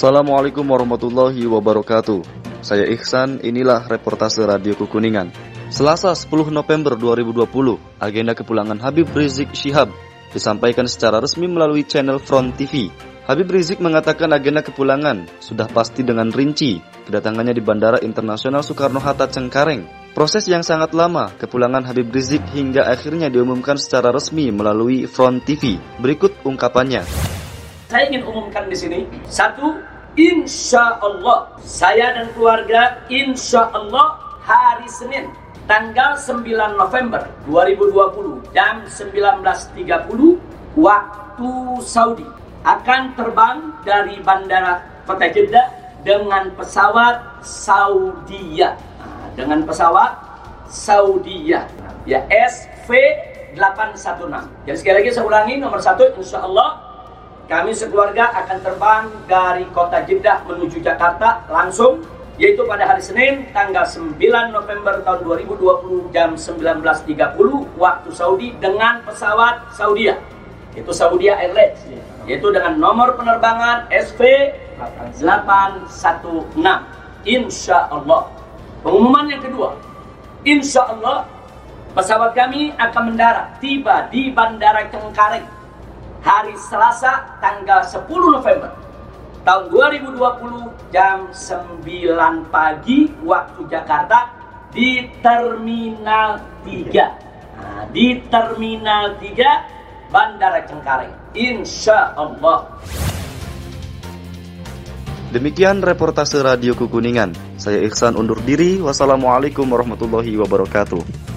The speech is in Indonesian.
Assalamualaikum warahmatullahi wabarakatuh. Saya Ihsan, inilah reportase Radio Kukuningan. Selasa 10 November 2020, agenda kepulangan Habib Rizik Syihab disampaikan secara resmi melalui channel Front TV. Habib Rizik mengatakan agenda kepulangan sudah pasti dengan rinci kedatangannya di Bandara Internasional Soekarno-Hatta Cengkareng. Proses yang sangat lama, kepulangan Habib Rizik hingga akhirnya diumumkan secara resmi melalui Front TV. Berikut ungkapannya. Saya ingin umumkan di sini. Satu, insya Allah saya dan keluarga insya Allah hari Senin tanggal 9 November 2020 jam 19.30 waktu Saudi akan terbang dari bandara Kota Jeddah dengan pesawat Saudia. Nah, dengan pesawat Saudia ya SV 816. Jadi sekali lagi saya ulangi nomor satu insya Allah kami sekeluarga akan terbang dari kota Jeddah menuju Jakarta langsung yaitu pada hari Senin tanggal 9 November tahun 2020 jam 19.30 waktu Saudi dengan pesawat Saudia. Itu Saudia Airlines yaitu dengan nomor penerbangan SV 816 Insya Allah. Pengumuman yang kedua Insya Allah pesawat kami akan mendarat tiba di Bandara Cengkareng hari Selasa tanggal 10 November tahun 2020 jam 9 pagi waktu Jakarta di Terminal 3. Nah, di Terminal 3 Bandara Cengkareng. Insya Allah. Demikian reportase Radio Kukuningan. Saya Ihsan undur diri. Wassalamualaikum warahmatullahi wabarakatuh.